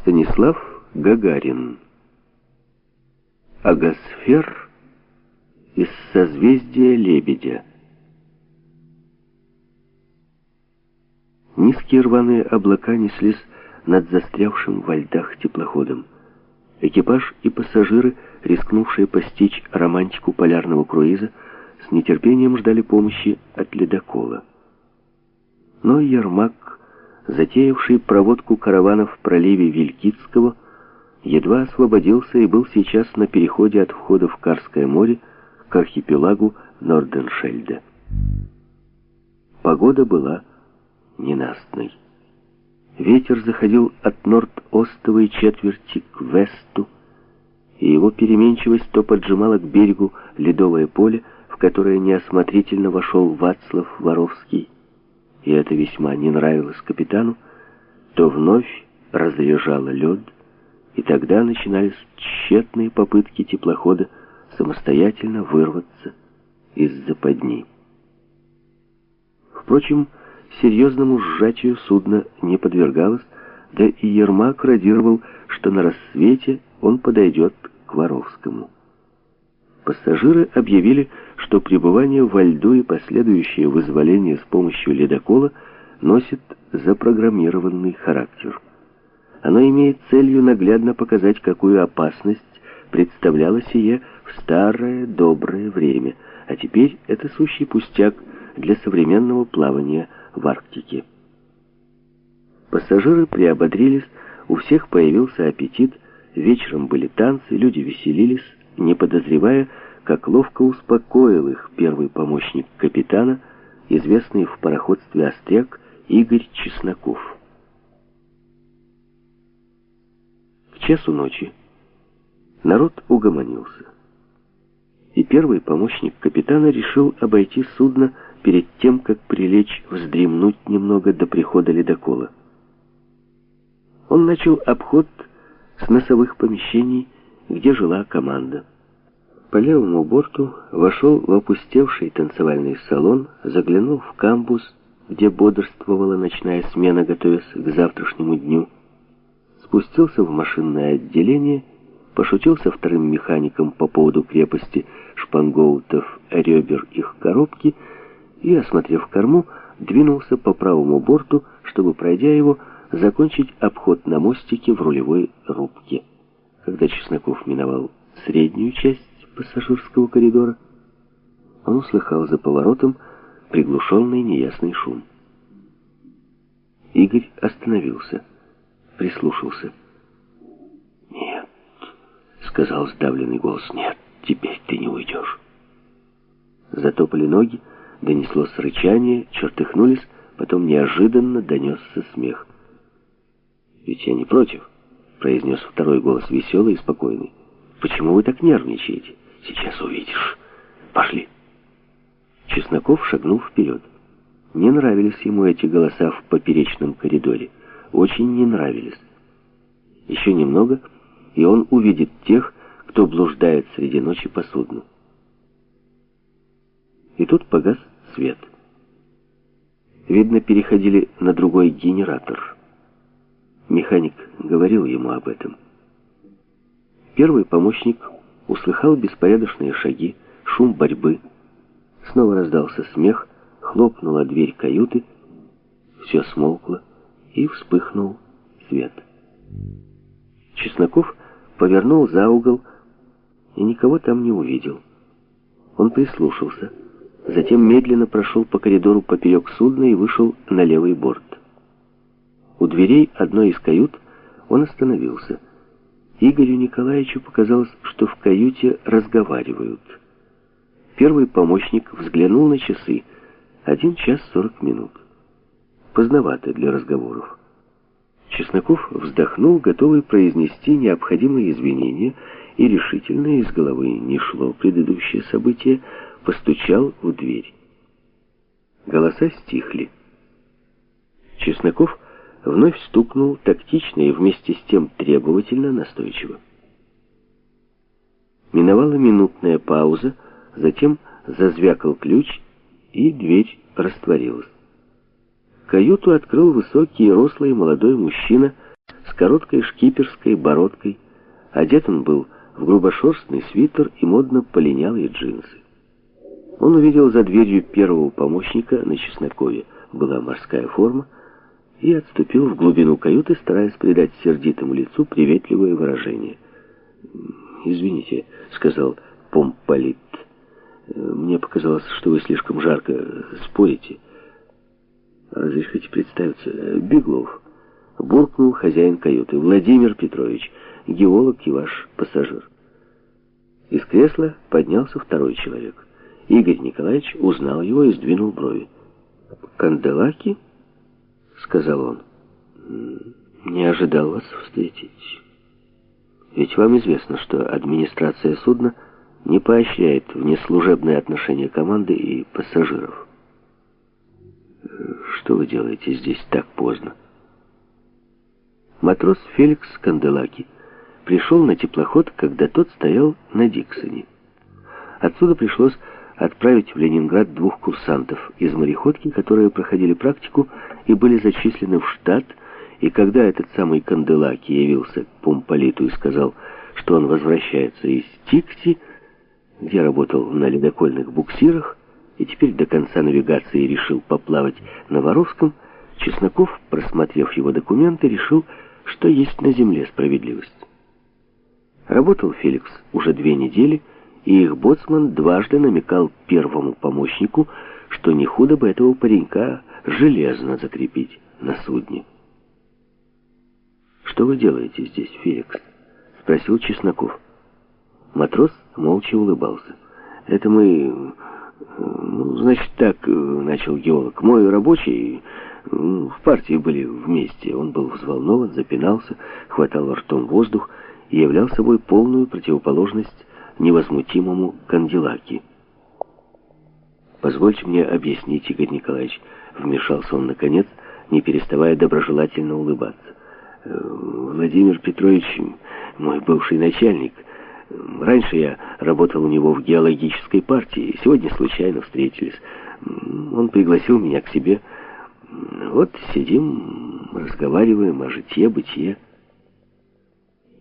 Станислав Гагарин. Агосфер из созвездия Лебедя. Низкие рваные облака неслись над застрявшим во льдах теплоходом. Экипаж и пассажиры, рискнувшие постичь романтику полярного круиза, с нетерпением ждали помощи от ледокола. Но Ермак затеявший проводку каравана в проливе Вилькицкого, едва освободился и был сейчас на переходе от входа в Карское море к архипелагу Норденшельда. Погода была ненастной. Ветер заходил от норд-остовой четверти к весту, и его переменчивость то поджимала к берегу ледовое поле, в которое неосмотрительно вошел Вацлав Воровский, и это весьма не нравилось капитану, то вновь разряжало лед, и тогда начинались тщетные попытки теплохода самостоятельно вырваться из западни. Впрочем, серьезному сжатию судно не подвергалось, да и Ермак радировал, что на рассвете он подойдет к Воровскому. Пассажиры объявили, что пребывание во льду и последующее вызволение с помощью ледокола носит запрограммированный характер. Оно имеет целью наглядно показать, какую опасность представляло сие в старое доброе время, а теперь это сущий пустяк для современного плавания в Арктике. Пассажиры приободрились, у всех появился аппетит, вечером были танцы, люди веселились, не подозревая, как ловко успокоил их первый помощник капитана, известный в пароходстве «Остряк» Игорь Чесноков. К часу ночи народ угомонился, и первый помощник капитана решил обойти судно перед тем, как прилечь вздремнуть немного до прихода ледокола. Он начал обход с носовых помещений, где жила команда. По левому борту вошел в опустевший танцевальный салон, заглянул в камбус, где бодрствовала ночная смена, готовясь к завтрашнему дню. Спустился в машинное отделение, пошутил со вторым механиком по поводу крепости шпангоутов ребер их коробки и, осмотрев корму, двинулся по правому борту, чтобы, пройдя его, закончить обход на мостике в рулевой рубке. Когда Чесноков миновал среднюю часть пассажирского коридора, он услыхал за поворотом приглушенный неясный шум. Игорь остановился, прислушался. «Нет», — сказал сдавленный голос, — «нет, теперь ты не уйдешь». Затопали ноги, донеслось рычание, чертыхнулись, потом неожиданно донесся смех. «Ведь я не против», — произнес второй голос, веселый и спокойный. «Почему вы так нервничаете?» Сейчас увидишь. Пошли. Чесноков шагнул вперед. Не нравились ему эти голоса в поперечном коридоре. Очень не нравились. Еще немного, и он увидит тех, кто блуждает среди ночи по судну. И тут погас свет. Видно, переходили на другой генератор. Механик говорил ему об этом. Первый помощник услыхал беспорядочные шаги, шум борьбы. Снова раздался смех, хлопнула дверь каюты, все смолкло и вспыхнул свет. Чесноков повернул за угол и никого там не увидел. Он прислушался, затем медленно прошел по коридору поперек судна и вышел на левый борт. У дверей одной из кают он остановился — Игорю Николаевичу показалось, что в каюте разговаривают. Первый помощник взглянул на часы. Один час сорок минут. Поздновато для разговоров. Чесноков вздохнул, готовый произнести необходимые извинения, и решительно из головы не шло предыдущее событие, постучал в дверь. Голоса стихли. Чесноков вновь стукнул тактично и вместе с тем требовательно настойчиво. Миновала минутная пауза, затем зазвякал ключ, и дверь растворилась. Каюту открыл высокий, рослый молодой мужчина с короткой шкиперской бородкой. Одет он был в грубошерстный свитер и модно полинялые джинсы. Он увидел за дверью первого помощника на Чеснокове. Была морская форма, и отступил в глубину каюты, стараясь придать сердитому лицу приветливое выражение. «Извините», — сказал Помполит, — «мне показалось, что вы слишком жарко спорите». «Разрешите представиться? Беглов», — буркнул хозяин каюты, «Владимир Петрович, геолог и ваш пассажир». Из кресла поднялся второй человек. Игорь Николаевич узнал его и сдвинул брови. «Канделаки?» — сказал он. «Не ожидал вас встретить. Ведь вам известно, что администрация судна не поощряет внеслужебные отношения команды и пассажиров. Что вы делаете здесь так поздно?» Матрос Феликс Канделаки пришел на теплоход, когда тот стоял на Диксоне. Отсюда пришлось отправить в Ленинград двух курсантов из мореходки, которые проходили практику и были зачислены в штат, и когда этот самый Канделаки явился к Помполиту и сказал, что он возвращается из Тикси, где работал на ледокольных буксирах, и теперь до конца навигации решил поплавать на Воровском, Чесноков, просмотрев его документы, решил, что есть на земле справедливость. Работал Феликс уже две недели, и их боцман дважды намекал первому помощнику, что не худо бы этого паренька железно закрепить на судне. «Что вы делаете здесь, Феликс?» — спросил Чесноков. Матрос молча улыбался. «Это мы... Ну, значит, так, — начал геолог. Мой рабочий... В партии были вместе. Он был взволнован, запинался, хватал ртом воздух и являл собой полную противоположность невозмутимому Канделаки. «Позвольте мне объяснить, Игорь Николаевич», — вмешался он наконец, не переставая доброжелательно улыбаться. «Э, «Владимир Петрович, мой бывший начальник, раньше я работал у него в геологической партии, сегодня случайно встретились. Он пригласил меня к себе. Вот сидим, разговариваем о житье-бытие».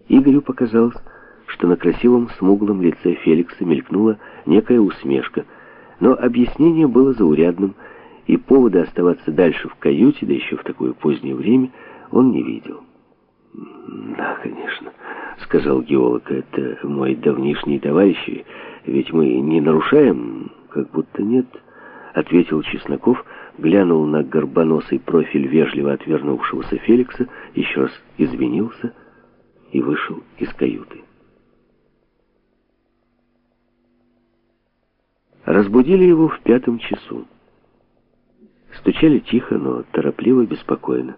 Игорю показалось, что на красивом смуглом лице Феликса мелькнула некая усмешка, но объяснение было заурядным, и повода оставаться дальше в каюте, да еще в такое позднее время, он не видел. «Да, конечно», — сказал геолог, — «это мой давнишний товарищ, ведь мы не нарушаем, как будто нет», — ответил Чесноков, глянул на горбоносый профиль вежливо отвернувшегося Феликса, еще раз извинился и вышел из каюты. Разбудили его в пятом часу. Стучали тихо, но торопливо, беспокойно.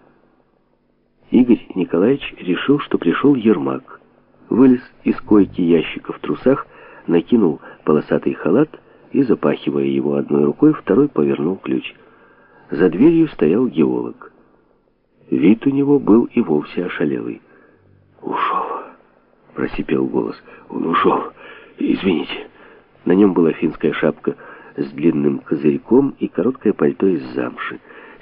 Игорь Николаевич решил, что пришел Ермак. Вылез из койки ящика в трусах, накинул полосатый халат и, запахивая его одной рукой, второй повернул ключ. За дверью стоял геолог. Вид у него был и вовсе ошалелый. «Ушел!» — просипел голос. «Он ушел! Извините!» На нем была финская шапка с длинным козырьком и короткое пальто из замши.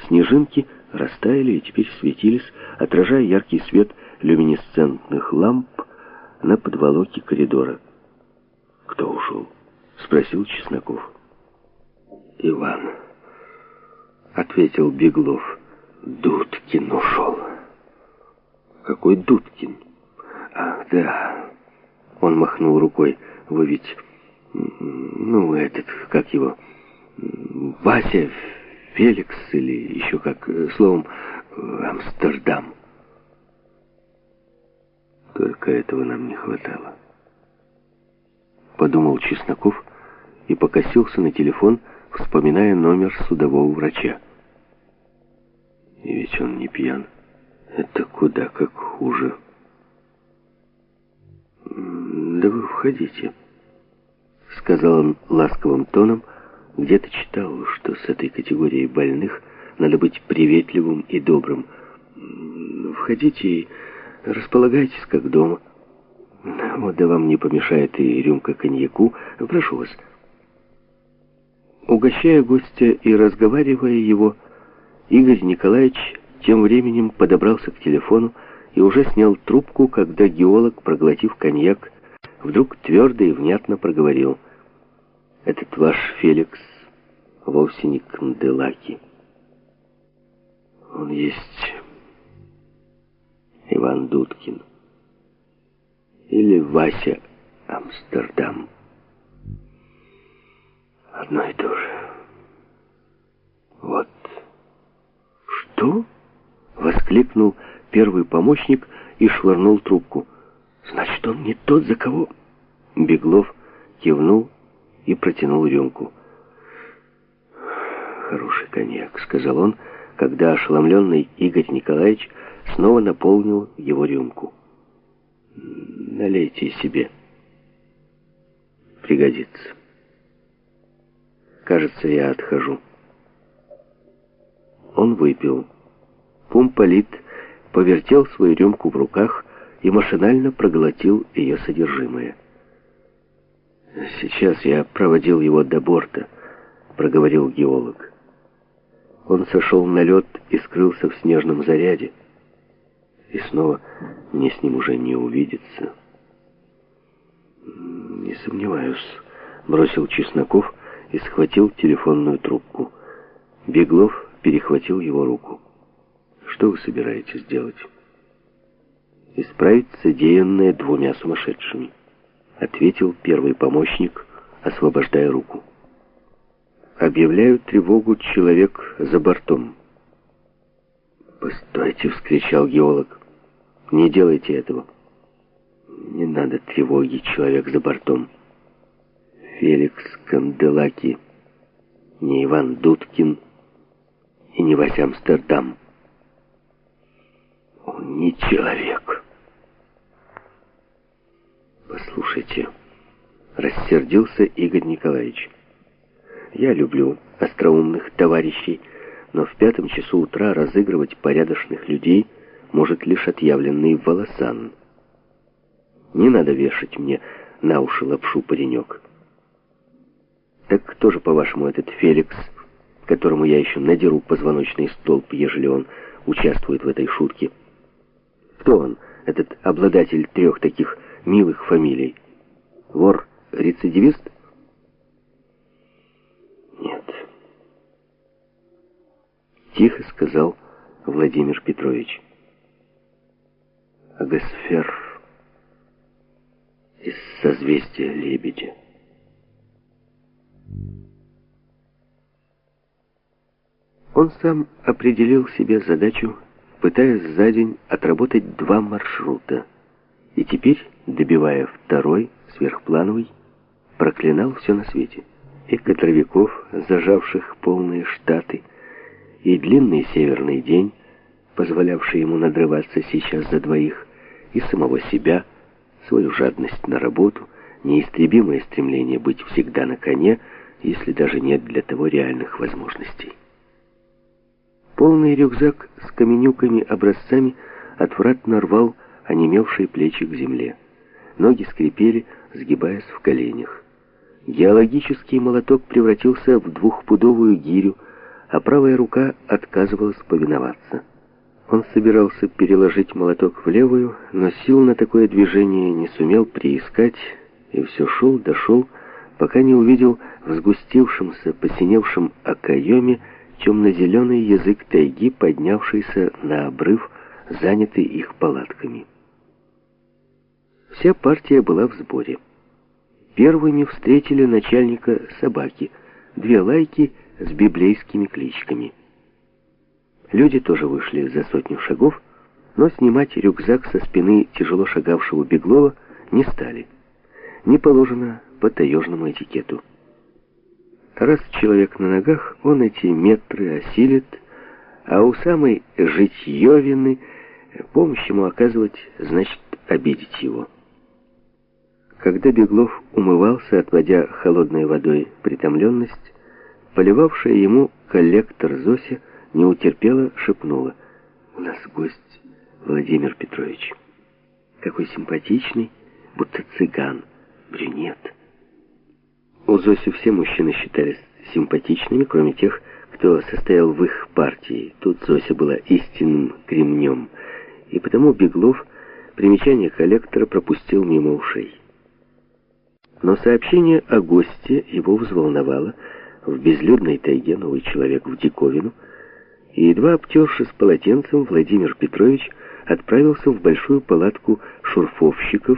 Снежинки растаяли и теперь светились, отражая яркий свет люминесцентных ламп на подволоке коридора. «Кто ушел?» — спросил Чесноков. «Иван», — ответил Беглов. «Дудкин ушел». «Какой Дудкин?» «Ах, да». Он махнул рукой. «Вы ведь ну, этот, как его, Вася, Феликс или еще как, э, словом, Амстердам. Только этого нам не хватало. Подумал Чесноков и покосился на телефон, вспоминая номер судового врача. И ведь он не пьян. Это куда как хуже. Да вы входите сказал он ласковым тоном, где-то читал, что с этой категорией больных надо быть приветливым и добрым. Входите и располагайтесь, как дома. Вот да вам не помешает и рюмка коньяку. Прошу вас. Угощая гостя и разговаривая его, Игорь Николаевич тем временем подобрался к телефону и уже снял трубку, когда геолог, проглотив коньяк, вдруг твердо и внятно проговорил. «Этот ваш Феликс вовсе не Канделаки. Он есть Иван Дудкин. Или Вася Амстердам. Одно и то же. Вот. Что? Воскликнул первый помощник и швырнул трубку. Значит, он не тот, за кого... Беглов кивнул и протянул рюмку. «Хороший коньяк», — сказал он, когда ошеломленный Игорь Николаевич снова наполнил его рюмку. «Налейте себе. Пригодится. Кажется, я отхожу». Он выпил. Пумполит повертел свою рюмку в руках и машинально проглотил ее содержимое. «Сейчас я проводил его до борта», — проговорил геолог. Он сошел на лед и скрылся в снежном заряде. И снова мне с ним уже не увидеться. «Не сомневаюсь», — бросил Чесноков и схватил телефонную трубку. Беглов перехватил его руку. «Что вы собираетесь делать?» «Исправить содеянное двумя сумасшедшими», — ответил первый помощник, освобождая руку. «Объявляю тревогу человек за бортом». «Постойте!» — вскричал геолог. «Не делайте этого!» «Не надо тревоги, человек за бортом!» Феликс Канделаки, не Иван Дудкин и не Вася Амстердам. Он не человек. Послушайте, рассердился Игорь Николаевич. Я люблю остроумных товарищей, но в пятом часу утра разыгрывать порядочных людей может лишь отъявленный волосан. Не надо вешать мне на уши лапшу, паренек. Так кто же, по-вашему, этот Феликс, которому я еще надеру позвоночный столб, ежели он участвует в этой шутке? Кто он, этот обладатель трех таких милых фамилий? Вор-рецидивист? Нет. Тихо сказал Владимир Петрович. Агасфер из созвездия Лебедя. Он сам определил себе задачу, пытаясь за день отработать два маршрута. И теперь, добивая второй, сверхплановый, проклинал все на свете. И кадровиков, зажавших полные штаты, и длинный северный день, позволявший ему надрываться сейчас за двоих, и самого себя, свою жадность на работу, неистребимое стремление быть всегда на коне, если даже нет для того реальных возможностей. Полный рюкзак с каменюками-образцами отвратно рвал онемевшие плечи к земле. Ноги скрипели, сгибаясь в коленях. Геологический молоток превратился в двухпудовую гирю, а правая рука отказывалась повиноваться. Он собирался переложить молоток в левую, но сил на такое движение не сумел приискать, и все шел, дошел, пока не увидел в сгустившемся, посиневшем окоеме темно-зеленый язык тайги, поднявшийся на обрыв, занятый их палатками. Вся партия была в сборе. Первыми встретили начальника собаки, две лайки с библейскими кличками. Люди тоже вышли за сотню шагов, но снимать рюкзак со спины тяжело шагавшего Беглова не стали. Не положено по таежному этикету. Раз человек на ногах, он эти метры осилит, а у самой житьевины помощь ему оказывать значит обидеть его. Когда Беглов умывался, отводя холодной водой притомленность, поливавшая ему коллектор Зося не утерпела, шепнула. «У нас гость Владимир Петрович. Какой симпатичный, будто цыган, брюнет». У Зоси все мужчины считались симпатичными, кроме тех, кто состоял в их партии. Тут Зося была истинным кремнем, и потому Беглов примечание коллектора пропустил мимо ушей. Но сообщение о госте его взволновало. В безлюдной тайге новый человек в диковину, и едва обтершись полотенцем, Владимир Петрович отправился в большую палатку шурфовщиков,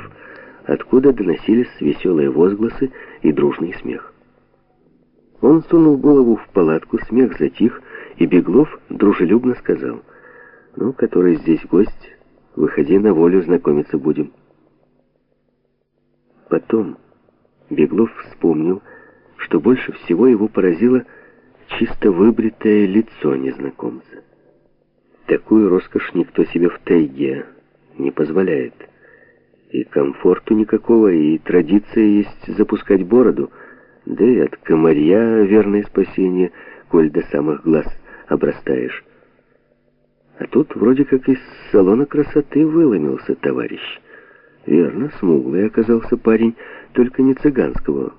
откуда доносились веселые возгласы и дружный смех. Он сунул голову в палатку, смех затих, и Беглов дружелюбно сказал, «Ну, который здесь гость, выходи на волю, знакомиться будем». Потом Беглов вспомнил, что больше всего его поразило чисто выбритое лицо незнакомца. Такую роскошь никто себе в тайге не позволяет. И комфорту никакого, и традиция есть запускать бороду, да и от комарья верное спасение, коль до самых глаз обрастаешь. А тут вроде как из салона красоты выломился товарищ. Верно, смуглый оказался парень, только не цыганского,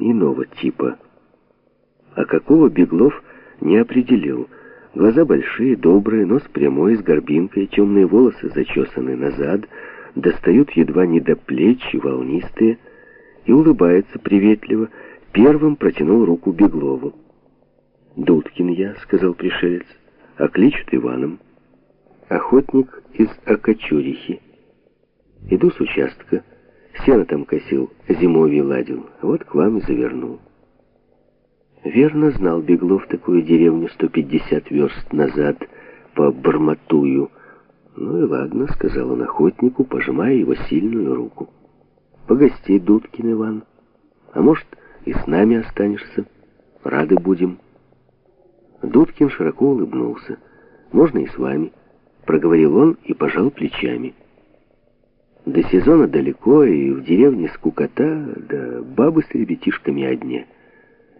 иного типа. А какого Беглов не определил. Глаза большие, добрые, нос прямой, с горбинкой, темные волосы зачесаны назад, достают едва не до плеч волнистые, и улыбается приветливо, первым протянул руку Беглову. «Дудкин я», — сказал пришелец, — «а кличут Иваном. Охотник из Акачурихи. Иду с участка, сено там косил, зимовье ладил, вот к вам и завернул». Верно знал Беглов такую деревню 150 верст назад по Барматую. «Ну и ладно», — сказал он охотнику, пожимая его сильную руку. «Погости, Дудкин Иван. А может, и с нами останешься. Рады будем». Дудкин широко улыбнулся. «Можно и с вами», — проговорил он и пожал плечами. До сезона далеко, и в деревне скукота, да бабы с ребятишками одни.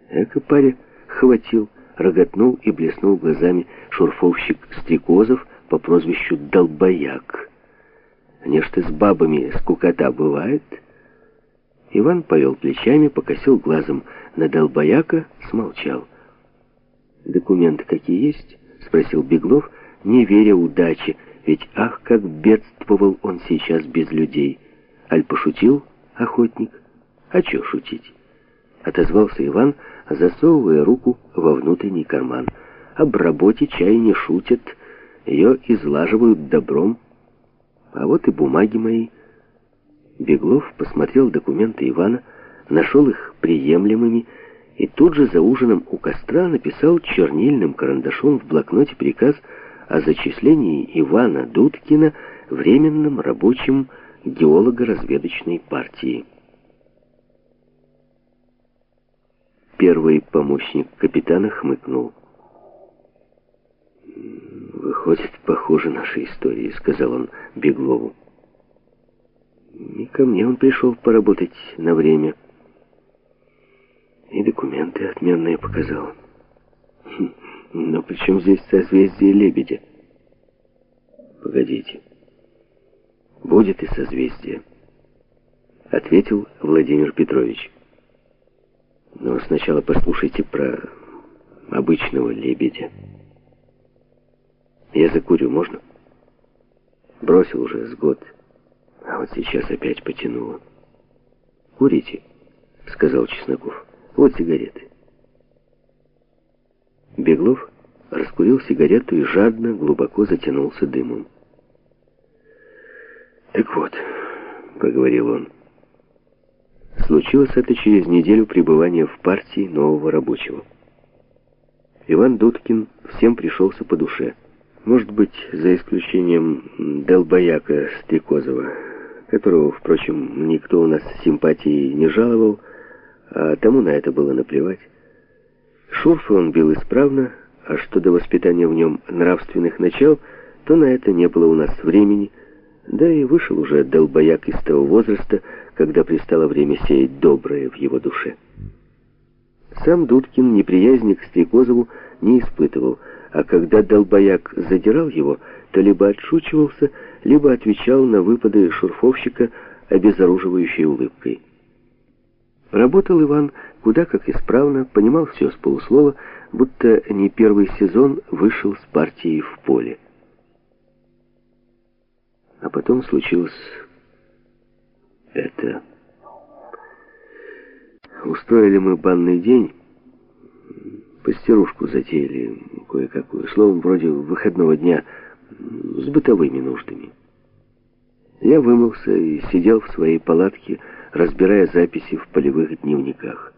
Эко паря хватил, роготнул и блеснул глазами шурфовщик Стрекозов по прозвищу Долбояк. Нечто с бабами скукота бывает. Иван повел плечами, покосил глазом на Долбояка, смолчал. «Документы какие есть?» — спросил Беглов, не веря удаче, ведь ах, как бедствовал он сейчас без людей. Аль пошутил охотник? А чё шутить? Отозвался Иван, засовывая руку во внутренний карман. Об работе чай не шутят, ее излаживают добром. А вот и бумаги мои. Беглов посмотрел документы Ивана, нашел их приемлемыми, и тут же за ужином у костра написал чернильным карандашом в блокноте приказ о зачислении Ивана Дудкина временным рабочим геолого-разведочной партии. Первый помощник капитана хмыкнул. «Выходит, похоже нашей истории», — сказал он Беглову. «И ко мне он пришел поработать на время». И документы отменные показал. Хм, но при чем здесь созвездие лебедя? Погодите. Будет и созвездие, ответил Владимир Петрович. Но сначала послушайте про обычного лебедя. Я закурю, можно? Бросил уже с год, а вот сейчас опять потянуло. Курите, сказал Чесноков. Вот сигареты. Беглов раскурил сигарету и жадно, глубоко затянулся дымом. «Так вот», — поговорил он, — случилось это через неделю пребывания в партии нового рабочего. Иван Дудкин всем пришелся по душе. Может быть, за исключением долбояка Стрекозова, которого, впрочем, никто у нас симпатии не жаловал, — а тому на это было наплевать. Шурфы он бил исправно, а что до воспитания в нем нравственных начал, то на это не было у нас времени, да и вышел уже долбояк из того возраста, когда пристало время сеять доброе в его душе. Сам Дудкин неприязни к Стрекозову не испытывал, а когда долбояк задирал его, то либо отшучивался, либо отвечал на выпады шурфовщика обезоруживающей улыбкой. Работал Иван куда как исправно, понимал все с полуслова, будто не первый сезон вышел с партией в поле. потом случилось это. Устроили мы банный день, постирушку затеяли кое-какую, словом, вроде выходного дня с бытовыми нуждами. Я вымылся и сидел в своей палатке, разбирая записи в полевых дневниках.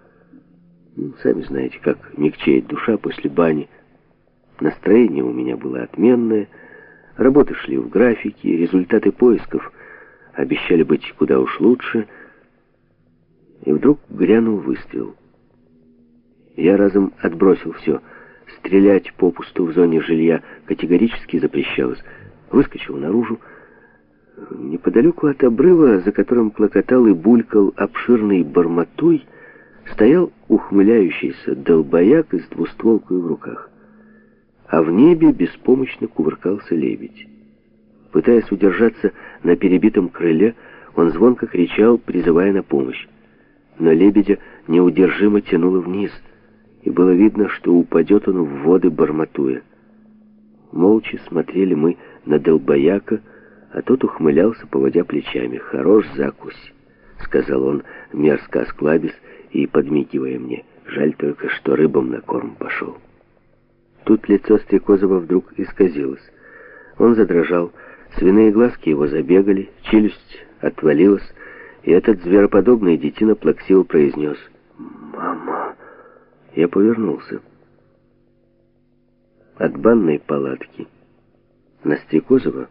Ну, сами знаете, как мягчеет душа после бани. Настроение у меня было отменное, работы шли в графике, результаты поисков обещали быть куда уж лучше. И вдруг грянул выстрел. Я разом отбросил все. Стрелять попусту в зоне жилья категорически запрещалось. Выскочил наружу. Неподалеку от обрыва, за которым клокотал и булькал обширный барматуй, стоял ухмыляющийся долбояк с двустволкой в руках. А в небе беспомощно кувыркался лебедь. Пытаясь удержаться на перебитом крыле, он звонко кричал, призывая на помощь. Но лебедя неудержимо тянуло вниз, и было видно, что упадет он в воды Барматуя. Молча смотрели мы на долбояка, а тот ухмылялся, поводя плечами. «Хорош закусь», — сказал он, мерзко осклабясь и подмигивая мне. «Жаль только, что рыбам на корм пошел». Тут лицо Стрекозова вдруг исказилось. Он задрожал, свиные глазки его забегали, челюсть отвалилась, и этот звероподобный детина плаксиво произнес «Мама». Я повернулся. От банной палатки на Стрекозова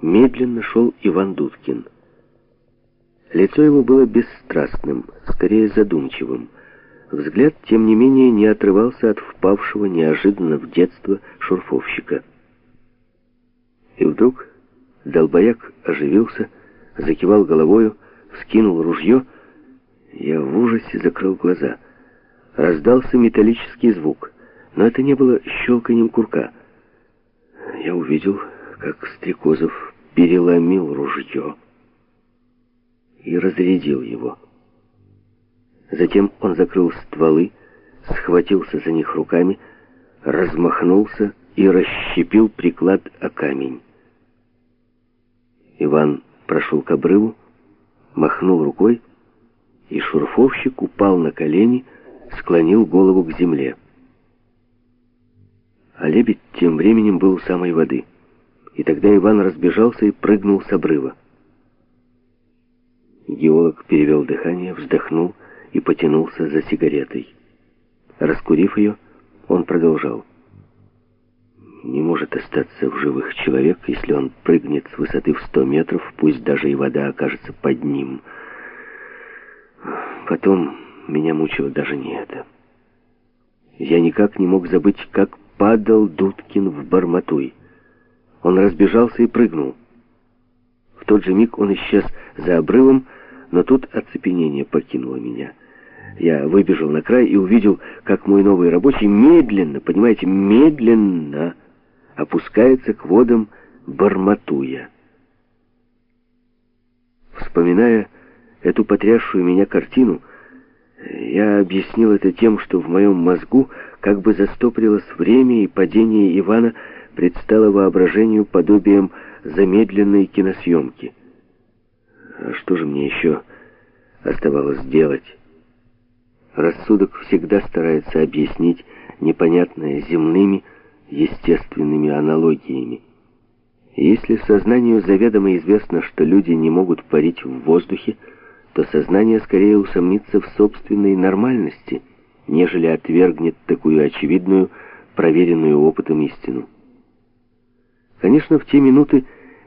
медленно шел Иван Дудкин. Лицо его было бесстрастным, скорее задумчивым. Взгляд, тем не менее, не отрывался от впавшего неожиданно в детство шурфовщика. И вдруг долбояк оживился, закивал головою, вскинул ружье. Я в ужасе закрыл глаза. Раздался металлический звук, но это не было щелканием курка. Я увидел, как Стрекозов переломил ружье и разрядил его. Затем он закрыл стволы, схватился за них руками, размахнулся и расщепил приклад о камень. Иван прошел к обрыву, махнул рукой, и шурфовщик упал на колени, склонил голову к земле. А лебедь тем временем был у самой воды, и тогда Иван разбежался и прыгнул с обрыва. Геолог перевел дыхание, вздохнул и потянулся за сигаретой. Раскурив ее, он продолжал. Не может остаться в живых человек, если он прыгнет с высоты в сто метров, пусть даже и вода окажется под ним. Потом меня мучило даже не это. Я никак не мог забыть, как падал Дудкин в Барматуй. Он разбежался и прыгнул. В тот же миг он исчез за обрывом, но тут оцепенение покинуло меня. Я выбежал на край и увидел, как мой новый рабочий медленно, понимаете, медленно опускается к водам Барматуя. Вспоминая эту потрясшую меня картину, я объяснил это тем, что в моем мозгу как бы застопорилось время, и падение Ивана предстало воображению подобием замедленной киносъемки. А что же мне еще оставалось делать? Рассудок всегда старается объяснить непонятное земными, естественными аналогиями. Если сознанию заведомо известно, что люди не могут парить в воздухе, то сознание скорее усомнится в собственной нормальности, нежели отвергнет такую очевидную, проверенную опытом истину. Конечно, в те минуты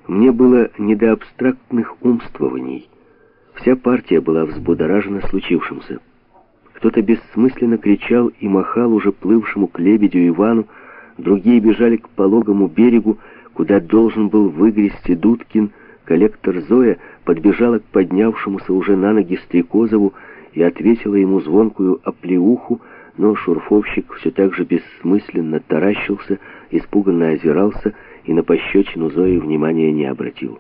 мне было не до абстрактных умствований. Вся партия была взбудоражена случившимся. Кто-то бессмысленно кричал и махал уже плывшему к лебедю Ивану, другие бежали к пологому берегу, куда должен был выгрести Дудкин. Коллектор Зоя подбежала к поднявшемуся уже на ноги Стрекозову и ответила ему звонкую оплеуху, но шурфовщик все так же бессмысленно таращился, испуганно озирался и на пощечину Зои внимания не обратил.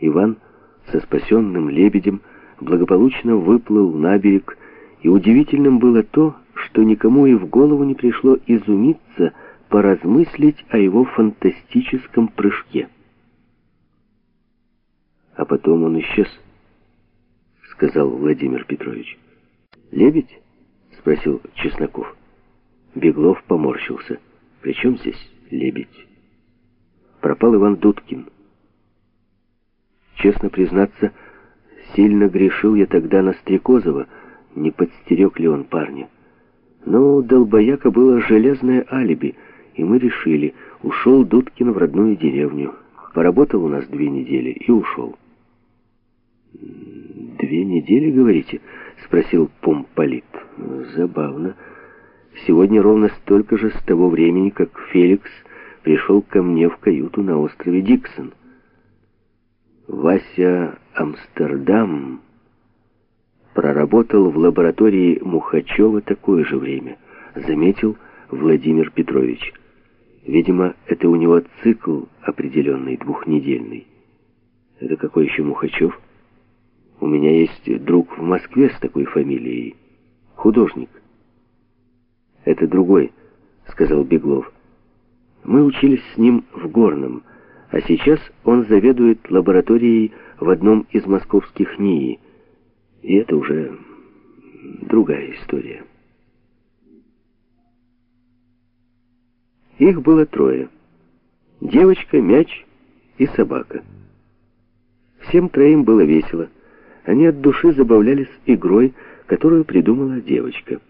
Иван со спасенным лебедем благополучно выплыл на берег, и удивительным было то, что никому и в голову не пришло изумиться, поразмыслить о его фантастическом прыжке. А потом он исчез, сказал Владимир Петрович. Лебедь? Спросил Чесноков. Беглов поморщился. При чем здесь лебедь? Пропал Иван Дудкин. Честно признаться, сильно грешил я тогда на Стрекозова, не подстерег ли он парня. Но у долбояка было железное алиби, и мы решили, ушел Дудкин в родную деревню. Поработал у нас две недели и ушел. «Две недели, говорите?» — спросил помполит. «Забавно. Сегодня ровно столько же с того времени, как Феликс пришел ко мне в каюту на острове Диксон. Вася Амстердам проработал в лаборатории Мухачева такое же время, заметил Владимир Петрович. Видимо, это у него цикл определенный, двухнедельный. Это какой еще Мухачев? У меня есть друг в Москве с такой фамилией. Художник. Это другой, сказал Беглов. Мы учились с ним в Горном, а сейчас он заведует лабораторией в одном из московских НИИ. И это уже другая история. Их было трое. Девочка, мяч и собака. Всем троим было весело. Они от души забавлялись игрой, которую придумала девочка.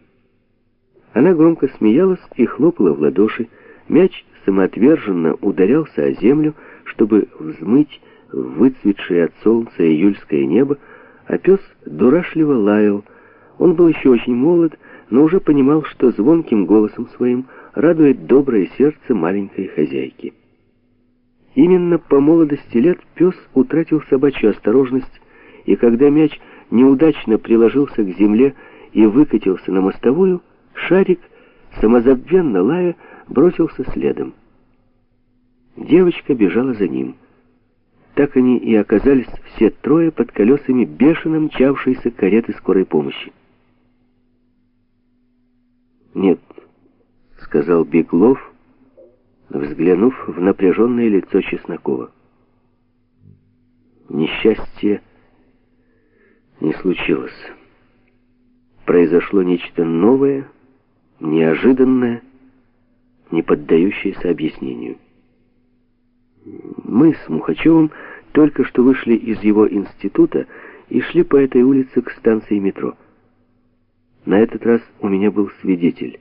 Она громко смеялась и хлопала в ладоши. Мяч самоотверженно ударялся о землю, чтобы взмыть выцветшее от солнца июльское небо, а пес дурашливо лаял. Он был еще очень молод, но уже понимал, что звонким голосом своим радует доброе сердце маленькой хозяйки. Именно по молодости лет пес утратил собачью осторожность, и когда мяч неудачно приложился к земле и выкатился на мостовую, шарик, самозабвенно лая, бросился следом. Девочка бежала за ним. Так они и оказались все трое под колесами бешено мчавшейся кареты скорой помощи. «Нет», — сказал Беглов, взглянув в напряженное лицо Чеснокова. «Несчастье не случилось. Произошло нечто новое, неожиданное, не поддающееся объяснению. Мы с Мухачевым только что вышли из его института и шли по этой улице к станции метро. На этот раз у меня был свидетель.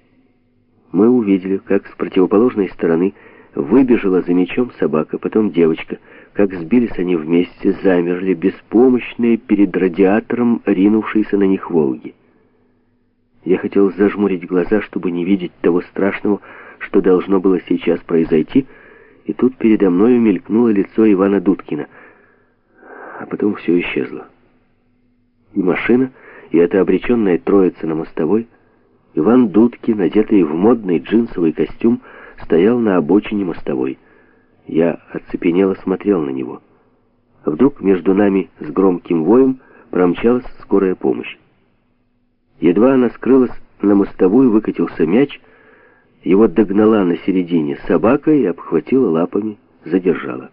Мы увидели, как с противоположной стороны выбежала за мечом собака, потом девочка, как сбились они вместе, замерли, беспомощные перед радиатором, ринувшейся на них Волги. Я хотел зажмурить глаза, чтобы не видеть того страшного, что должно было сейчас произойти, и тут передо мною мелькнуло лицо Ивана Дудкина. А потом все исчезло. И машина, и эта обреченная троица на мостовой. Иван Дудкин, одетый в модный джинсовый костюм, стоял на обочине мостовой. Я оцепенело смотрел на него. Вдруг между нами с громким воем промчалась скорая помощь. Едва она скрылась на мостовую, выкатился мяч, его догнала на середине собака и обхватила лапами, задержала.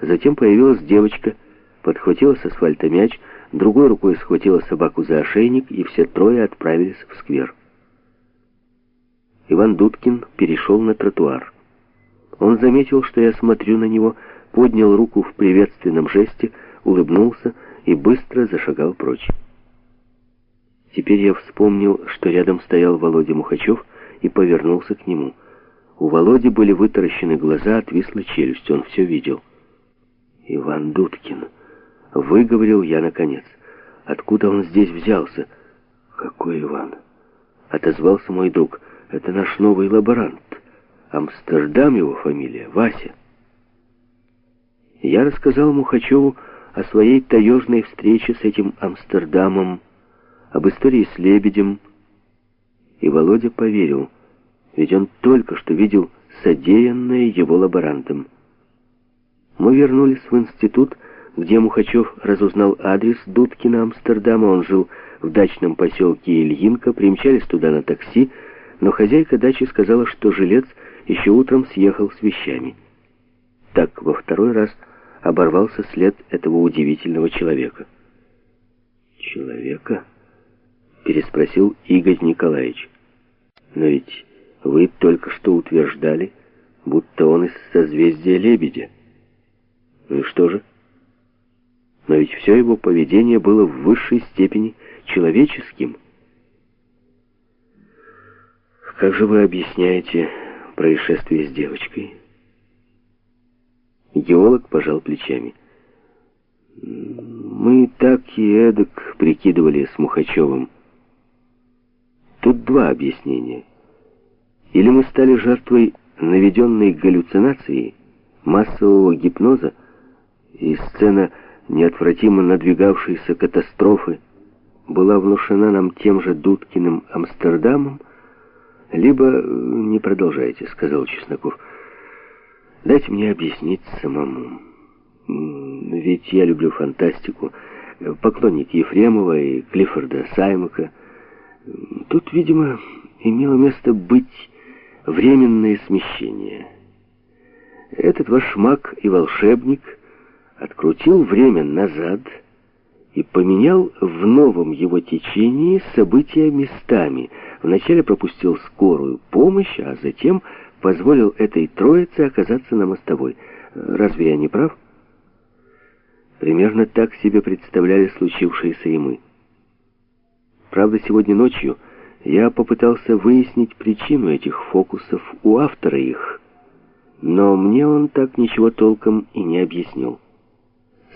Затем появилась девочка, подхватила с асфальта мяч, другой рукой схватила собаку за ошейник, и все трое отправились в сквер. Иван Дудкин перешел на тротуар. Он заметил, что я смотрю на него, поднял руку в приветственном жесте, улыбнулся и быстро зашагал прочь. Теперь я вспомнил, что рядом стоял Володя Мухачев и повернулся к нему. У Володи были вытаращены глаза, отвисла челюсть, он все видел. «Иван Дудкин», — выговорил я наконец. «Откуда он здесь взялся?» «Какой Иван?» — отозвался мой друг. «Это наш новый лаборант. Амстердам его фамилия, Вася». Я рассказал Мухачеву о своей таежной встрече с этим Амстердамом, об истории с лебедем, и Володя поверил, ведь он только что видел содеянное его лаборантом. Мы вернулись в институт, где Мухачев разузнал адрес Дудкина Амстердама, он жил в дачном поселке Ильинка, примчались туда на такси, но хозяйка дачи сказала, что жилец еще утром съехал с вещами. Так, во второй раз оборвался след этого удивительного человека. «Человека?» — переспросил Игорь Николаевич. «Но ведь вы только что утверждали, будто он из созвездия Лебедя. Ну и что же? Но ведь все его поведение было в высшей степени человеческим. Как же вы объясняете происшествие с девочкой?» Геолог пожал плечами. Мы так и эдак прикидывали с Мухачевым. Тут два объяснения. Или мы стали жертвой наведенной галлюцинации, массового гипноза, и сцена неотвратимо надвигавшейся катастрофы была внушена нам тем же Дудкиным Амстердамом, либо... «Не продолжайте», — сказал Чесноков. «Дайте мне объяснить самому». Ведь я люблю фантастику. Поклонник Ефремова и Клиффорда Саймака. Тут, видимо, имело место быть временное смещение. Этот ваш маг и волшебник открутил время назад и поменял в новом его течении события местами. Вначале пропустил скорую помощь, а затем позволил этой троице оказаться на мостовой. Разве я не прав? Примерно так себе представляли случившееся и мы. Правда, сегодня ночью я попытался выяснить причину этих фокусов у автора их, но мне он так ничего толком и не объяснил.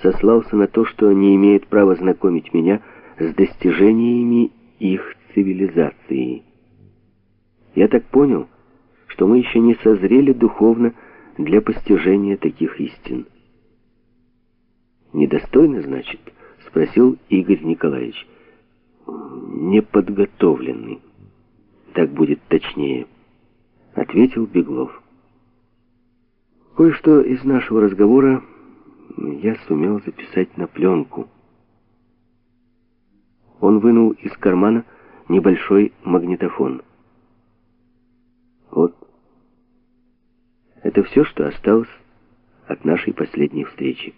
Сослался на то, что не имеет права знакомить меня с достижениями их цивилизации. Я так понял, что мы еще не созрели духовно для постижения таких истин. «Недостойно, значит?» — спросил Игорь Николаевич. «Неподготовленный. Так будет точнее», — ответил Беглов. Кое-что из нашего разговора я сумел записать на пленку. Он вынул из кармана небольшой магнитофон. Вот. Это все, что осталось от нашей последней встречи.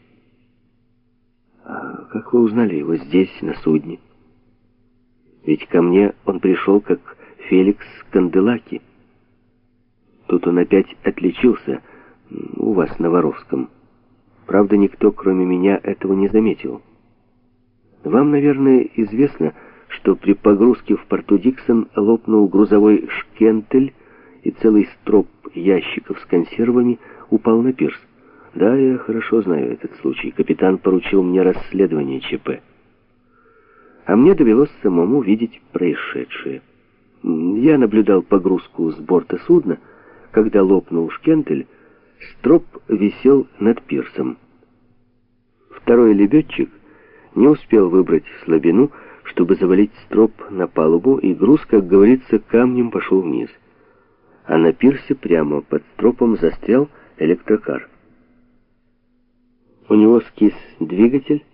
А как вы узнали его здесь, на судне? Ведь ко мне он пришел как Феликс Канделаки. Тут он опять отличился у вас на Воровском. Правда, никто, кроме меня, этого не заметил. Вам, наверное, известно, что при погрузке в порту Диксон лопнул грузовой шкентель, и целый строп ящиков с консервами упал на пирс. Да, я хорошо знаю этот случай. Капитан поручил мне расследование ЧП. А мне довелось самому видеть происшедшее. Я наблюдал погрузку с борта судна. Когда лопнул шкентель, строп висел над пирсом. Второй лебедчик не успел выбрать слабину, чтобы завалить строп на палубу, и груз, как говорится, камнем пошел вниз. А на пирсе прямо под стропом застрял электрокар. У него скис двигатель,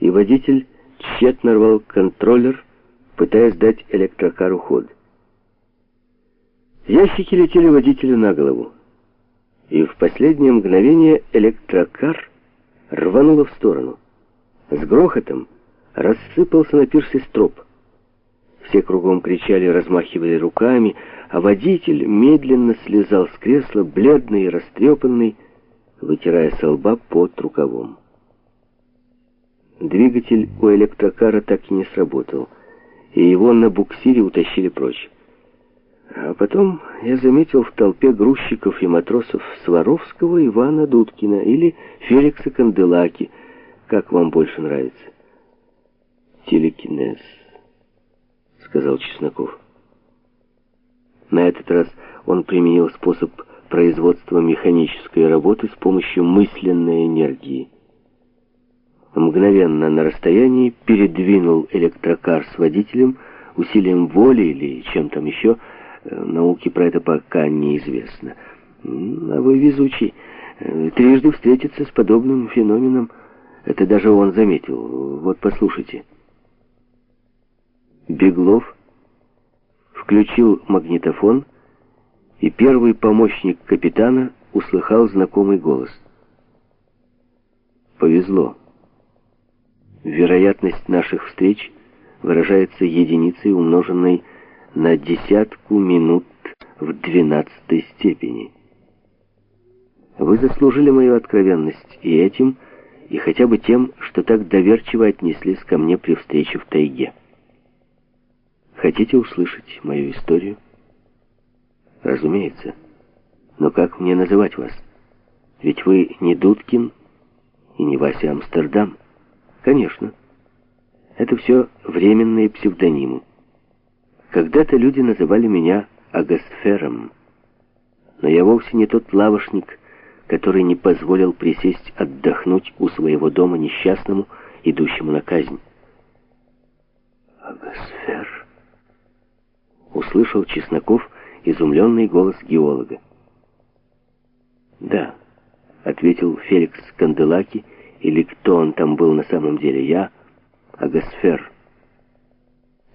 и водитель тщетно рвал контроллер, пытаясь дать электрокару ход. Ящики летели водителю на голову, и в последнее мгновение электрокар рвануло в сторону. С грохотом рассыпался на пирсе строп. Все кругом кричали, размахивали руками, а водитель медленно слезал с кресла, бледный и растрепанный, вытирая со лба под рукавом. Двигатель у электрокара так и не сработал, и его на буксире утащили прочь. А потом я заметил в толпе грузчиков и матросов Сваровского Ивана Дудкина или Феликса Канделаки, как вам больше нравится. «Телекинез», — сказал Чесноков. На этот раз он применил способ производства механической работы с помощью мысленной энергии. Мгновенно на расстоянии передвинул электрокар с водителем усилием воли или чем там еще, э, науки про это пока неизвестно. А вы везучий. Э, трижды встретиться с подобным феноменом, это даже он заметил. Вот послушайте. Беглов включил магнитофон и первый помощник капитана услыхал знакомый голос. повезло. Вероятность наших встреч выражается единицей, умноженной на десятку минут в двенадцатой степени. Вы заслужили мою откровенность и этим, и хотя бы тем, что так доверчиво отнеслись ко мне при встрече в тайге. Хотите услышать мою историю? Разумеется. Но как мне называть вас? Ведь вы не Дудкин и не Вася Амстердам. Конечно. Это все временные псевдонимы. Когда-то люди называли меня Агасфером, но я вовсе не тот лавошник, который не позволил присесть отдохнуть у своего дома несчастному, идущему на казнь. Агасфер? Услышал Чесноков изумленный голос геолога. «Да», — ответил Феликс Канделаки, или кто он там был на самом деле, я, Агасфер.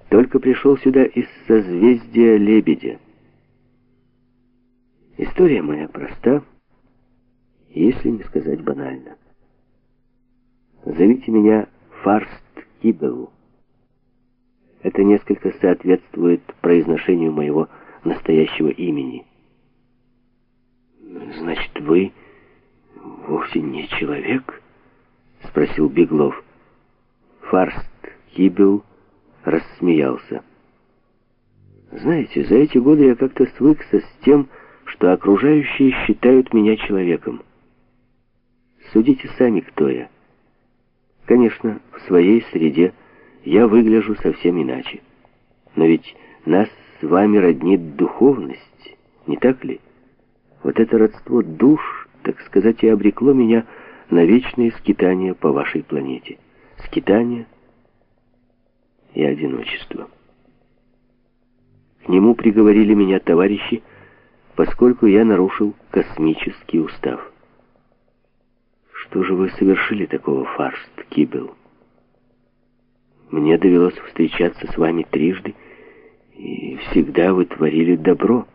Только пришел сюда из созвездия Лебедя. История моя проста, если не сказать банально. Зовите меня Фарст Кибел. Это несколько соответствует произношению моего настоящего имени. «Значит, вы вовсе не человек?» — спросил Беглов. Фарст Кибел рассмеялся. «Знаете, за эти годы я как-то свыкся с тем, что окружающие считают меня человеком. Судите сами, кто я. Конечно, в своей среде я выгляжу совсем иначе. Но ведь нас с вами роднит духовность, не так ли? Вот это родство душ, так сказать, и обрекло меня на вечные скитания по вашей планете. Скитания и одиночество. К нему приговорили меня товарищи, поскольку я нарушил космический устав. Что же вы совершили такого, Фарст Кибел? Мне довелось встречаться с вами трижды, и всегда вы творили добро.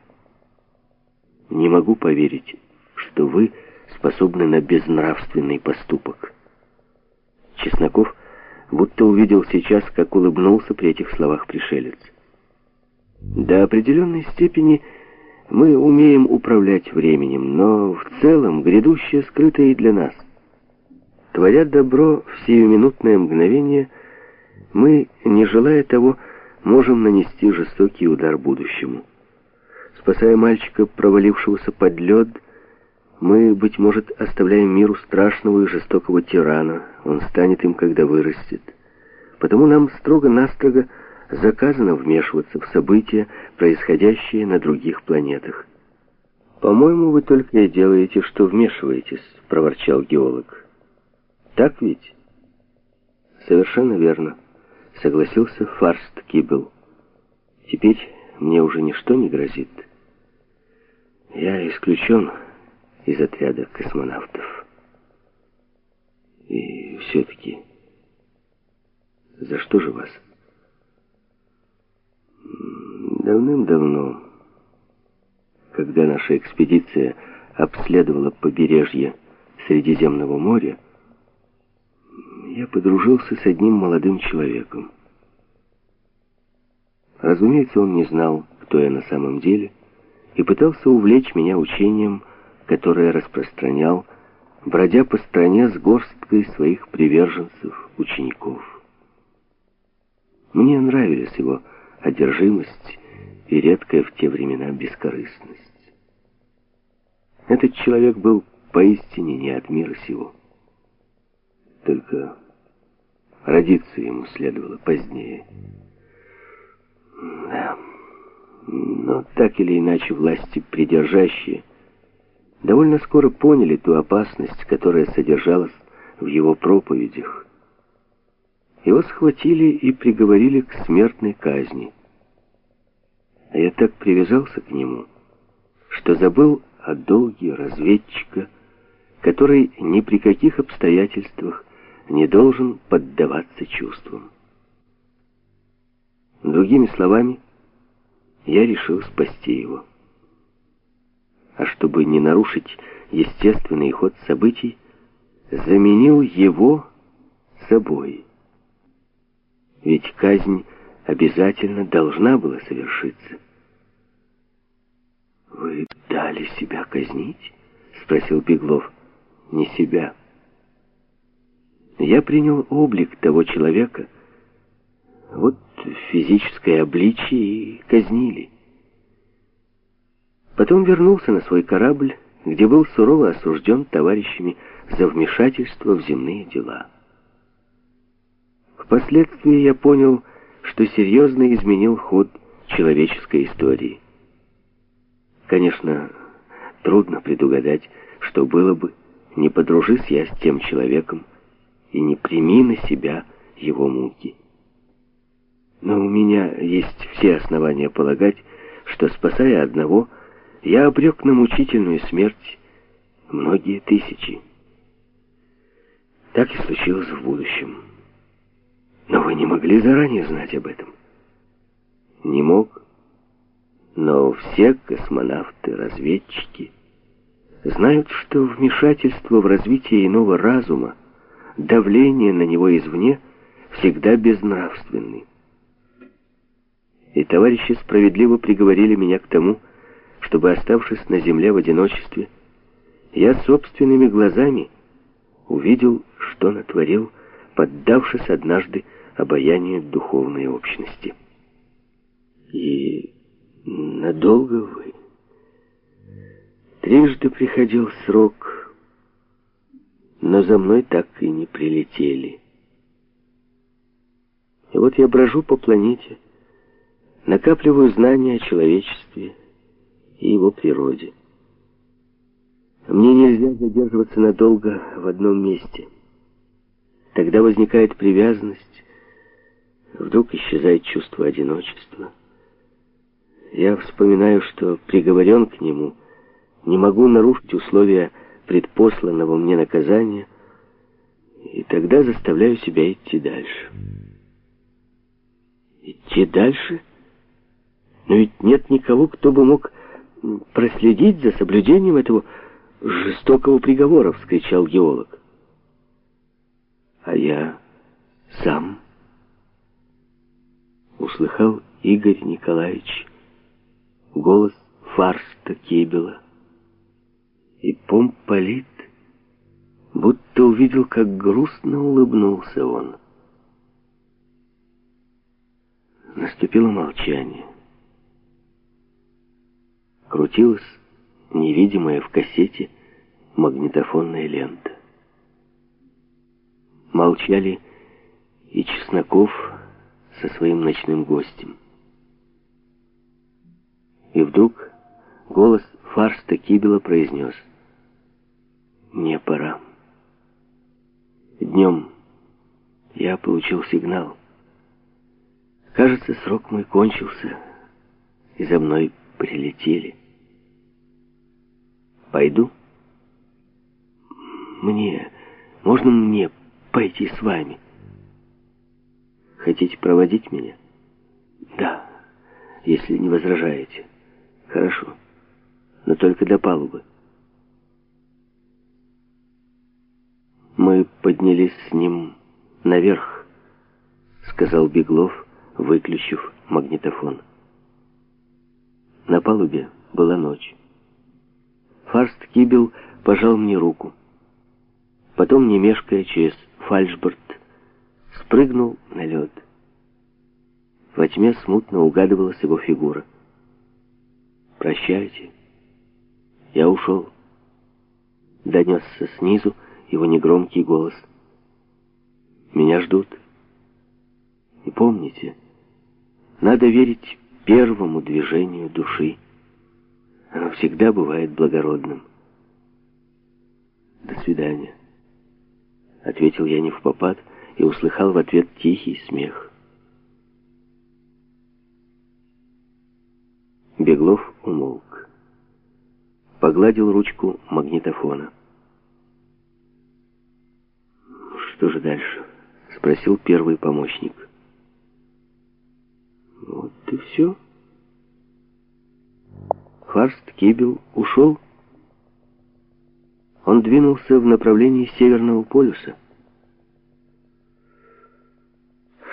Не могу поверить, что вы способны на безнравственный поступок. Чесноков будто увидел сейчас, как улыбнулся при этих словах пришелец. До определенной степени мы умеем управлять временем, но в целом грядущее скрыто и для нас. Творя добро в сиюминутное мгновение, мы, не желая того, можем нанести жестокий удар будущему. Спасая мальчика, провалившегося под лед, мы, быть может, оставляем миру страшного и жестокого тирана. Он станет им, когда вырастет. Потому нам строго-настрого заказано вмешиваться в события, происходящие на других планетах. «По-моему, вы только и делаете, что вмешиваетесь», — проворчал геолог. «Так ведь?» «Совершенно верно» согласился Фарст Кибел. Теперь мне уже ничто не грозит. Я исключен из отряда космонавтов. И все-таки, за что же вас? Давным-давно, когда наша экспедиция обследовала побережье Средиземного моря, я подружился с одним молодым человеком. Разумеется, он не знал, кто я на самом деле, и пытался увлечь меня учением, которое распространял, бродя по стране с горсткой своих приверженцев, учеников. Мне нравились его одержимость и редкая в те времена бескорыстность. Этот человек был поистине не от мира сего. Только родиться ему следовало позднее. Да. Но так или иначе власти придержащие довольно скоро поняли ту опасность, которая содержалась в его проповедях. Его схватили и приговорили к смертной казни. А я так привязался к нему, что забыл о долге разведчика, который ни при каких обстоятельствах не должен поддаваться чувствам. Другими словами, я решил спасти его. А чтобы не нарушить естественный ход событий, заменил его собой. Ведь казнь обязательно должна была совершиться. «Вы дали себя казнить?» — спросил Беглов. «Не себя. Я принял облик того человека. Вот физическое обличие и казнили. Потом вернулся на свой корабль, где был сурово осужден товарищами за вмешательство в земные дела. Впоследствии я понял, что серьезно изменил ход человеческой истории. Конечно, трудно предугадать, что было бы, не подружись я с тем человеком и не прими на себя его муки. Но у меня есть все основания полагать, что, спасая одного, я обрек на мучительную смерть многие тысячи. Так и случилось в будущем. Но вы не могли заранее знать об этом? Не мог. Но все космонавты-разведчики знают, что вмешательство в развитие иного разума, давление на него извне всегда безнравственны. И товарищи справедливо приговорили меня к тому, чтобы, оставшись на земле в одиночестве, я собственными глазами увидел, что натворил, поддавшись однажды обаянию духовной общности. И надолго вы? Трижды приходил срок, но за мной так и не прилетели. И вот я брожу по планете, накапливаю знания о человечестве и его природе. Мне нельзя задерживаться надолго в одном месте. Тогда возникает привязанность, вдруг исчезает чувство одиночества. Я вспоминаю, что приговорен к нему, не могу нарушить условия предпосланного мне наказания, и тогда заставляю себя идти дальше. Идти дальше? Но ведь нет никого, кто бы мог проследить за соблюдением этого жестокого приговора, вскричал геолог. А я сам услыхал Игорь Николаевич голос Фарста Кибела. И помполит, будто увидел, как грустно улыбнулся он. Наступило молчание. Крутилась невидимая в кассете магнитофонная лента. Молчали и Чесноков со своим ночным гостем. И вдруг голос Фарста Кибела произнес «Мне пора». Днем я получил сигнал. Кажется, срок мой кончился, и за мной прилетели. Пойду? Мне, можно мне пойти с вами? Хотите проводить меня? Да, если не возражаете. Хорошо, но только до палубы. Мы поднялись с ним наверх, сказал Беглов, выключив магнитофон. На палубе была ночь. Фарст Кибел пожал мне руку. Потом, не мешкая, через фальшборд спрыгнул на лед. Во тьме смутно угадывалась его фигура. «Прощайте. Я ушел». Донесся снизу его негромкий голос. «Меня ждут. И помните, надо верить первому движению души». Оно всегда бывает благородным. «До свидания», — ответил я не в попад и услыхал в ответ тихий смех. Беглов умолк. Погладил ручку магнитофона. «Что же дальше?» — спросил первый помощник. «Вот и все». Фарст Кибел ушел. Он двинулся в направлении Северного полюса.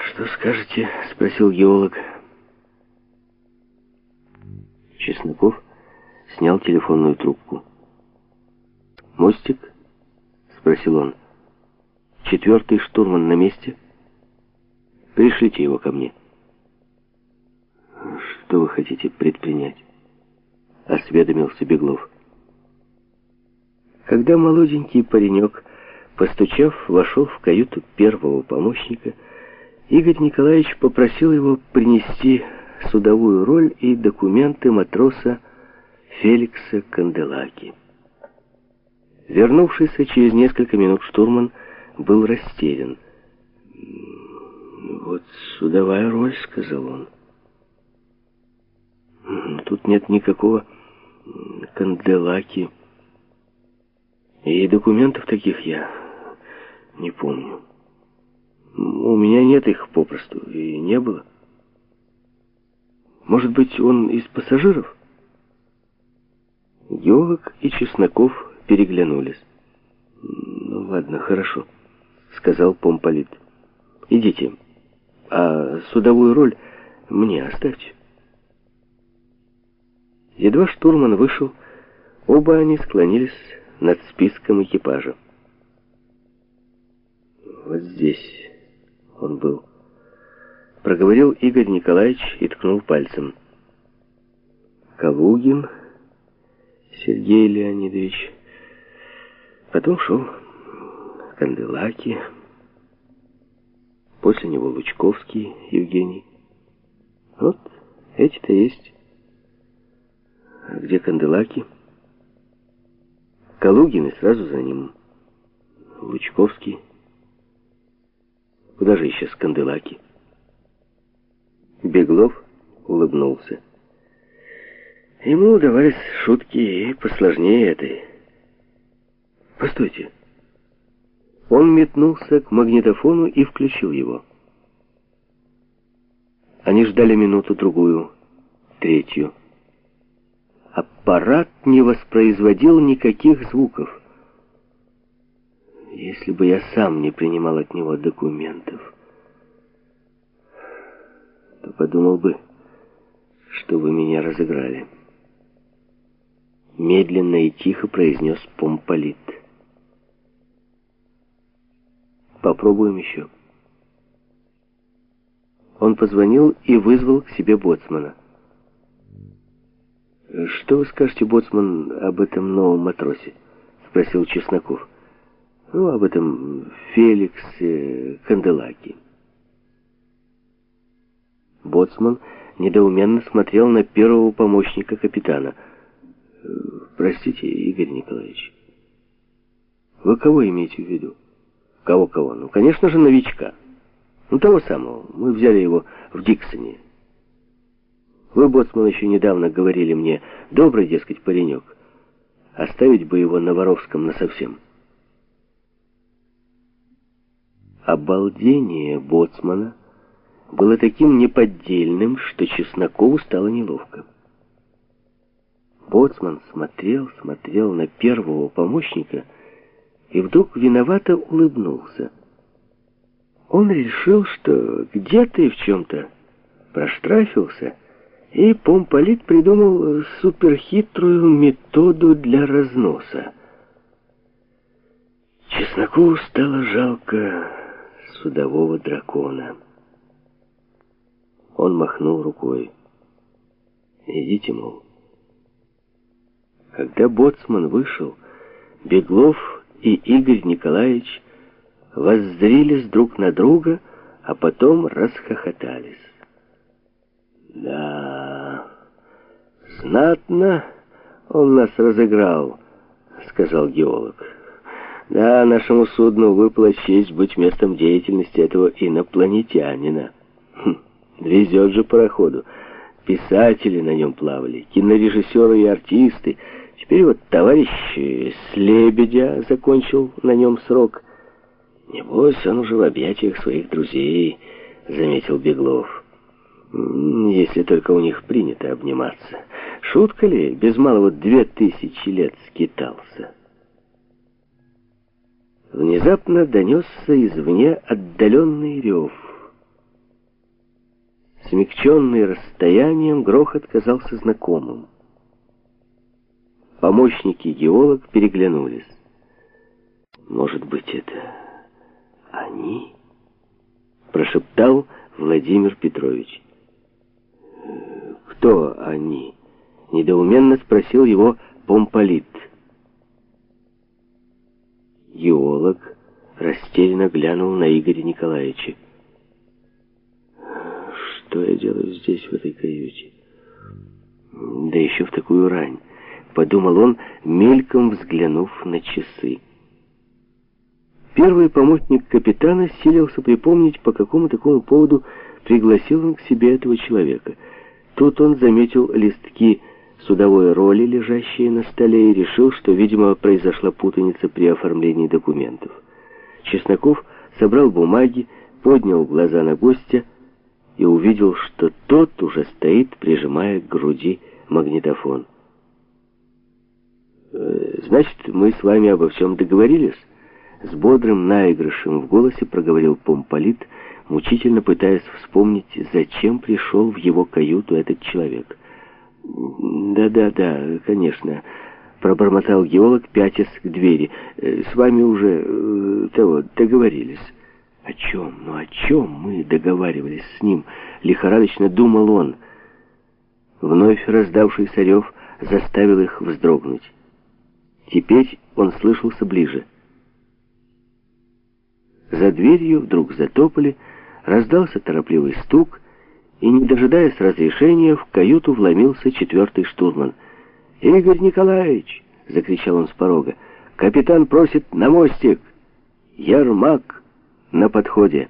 «Что скажете?» — спросил геолог. Чесноков снял телефонную трубку. «Мостик?» — спросил он. «Четвертый штурман на месте? Пришлите его ко мне». «Что вы хотите предпринять?» — осведомился Беглов. Когда молоденький паренек, постучав, вошел в каюту первого помощника, Игорь Николаевич попросил его принести судовую роль и документы матроса Феликса Канделаки. Вернувшийся через несколько минут штурман был растерян. «Вот судовая роль», — сказал он. «Тут нет никакого Канделаки». И документов таких я не помню. У меня нет их попросту, и не было. Может быть, он из пассажиров? Геолог и Чесноков переглянулись. «Ну ладно, хорошо», — сказал помполит. «Идите, а судовую роль мне оставьте». Едва штурман вышел, оба они склонились над списком экипажа. Вот здесь он был. Проговорил Игорь Николаевич и ткнул пальцем. Калугин Сергей Леонидович. Потом шел Канделаки. После него Лучковский Евгений. Вот эти-то есть. Где Канделаки? Калугин и сразу за ним Лучковский. Куда же еще Сканделаки? Беглов улыбнулся. Ему удавались шутки и посложнее этой. Постойте. Он метнулся к магнитофону и включил его. Они ждали минуту-другую, третью аппарат не воспроизводил никаких звуков. Если бы я сам не принимал от него документов, то подумал бы, что вы меня разыграли. Медленно и тихо произнес помполит. Попробуем еще. Он позвонил и вызвал к себе боцмана. «Что вы скажете, боцман, об этом новом матросе?» — спросил Чесноков. «Ну, об этом Феликсе Канделаки». Боцман недоуменно смотрел на первого помощника капитана. «Простите, Игорь Николаевич, вы кого имеете в виду?» «Кого-кого? Ну, конечно же, новичка. Ну, того самого. Мы взяли его в Диксоне». Вы, боцман, еще недавно говорили мне, добрый, дескать, паренек. Оставить бы его на Воровском насовсем. Обалдение боцмана было таким неподдельным, что Чеснокову стало неловко. Боцман смотрел, смотрел на первого помощника и вдруг виновато улыбнулся. Он решил, что где-то и в чем-то проштрафился, и помполит придумал суперхитрую методу для разноса. Чеснокову стало жалко судового дракона. Он махнул рукой. «Идите, мол». Когда боцман вышел, Беглов и Игорь Николаевич воззрились друг на друга, а потом расхохотались. «Да, знатно он нас разыграл», — сказал геолог. «Да, нашему судну выпала честь быть местом деятельности этого инопланетянина. Хм, везет же пароходу. Писатели на нем плавали, кинорежиссеры и артисты. Теперь вот товарищ с Лебедя закончил на нем срок. Небось, он уже в объятиях своих друзей», — заметил Беглов. Если только у них принято обниматься. Шутка ли, без малого две тысячи лет скитался. Внезапно донесся извне отдаленный рев. Смягченный расстоянием, грохот казался знакомым. Помощники геолог переглянулись. «Может быть, это они?» Прошептал Владимир Петрович. «Кто они?» Недоуменно спросил его помполит. Геолог растерянно глянул на Игоря Николаевича. «Что я делаю здесь, в этой каюте?» «Да еще в такую рань», — подумал он, мельком взглянув на часы. Первый помощник капитана силился припомнить, по какому такому поводу пригласил он к себе этого человека. Тут он заметил листки судовой роли, лежащие на столе, и решил, что, видимо, произошла путаница при оформлении документов. Чесноков собрал бумаги, поднял глаза на гостя и увидел, что тот уже стоит, прижимая к груди магнитофон. «Э, «Значит, мы с вами обо всем договорились?» С бодрым наигрышем в голосе проговорил помполит, мучительно пытаясь вспомнить, зачем пришел в его каюту этот человек. «Да-да-да, конечно», — пробормотал геолог, пятясь к двери. «Э, «С вами уже э, того договорились». «О чем? Ну о чем мы договаривались с ним?» — лихорадочно думал он. Вновь раздавшийся рев заставил их вздрогнуть. Теперь он слышался ближе. За дверью вдруг затопали, раздался торопливый стук, и, не дожидаясь разрешения, в каюту вломился четвертый штурман. «Игорь Николаевич!» — закричал он с порога. «Капитан просит на мостик! Ярмак на подходе!»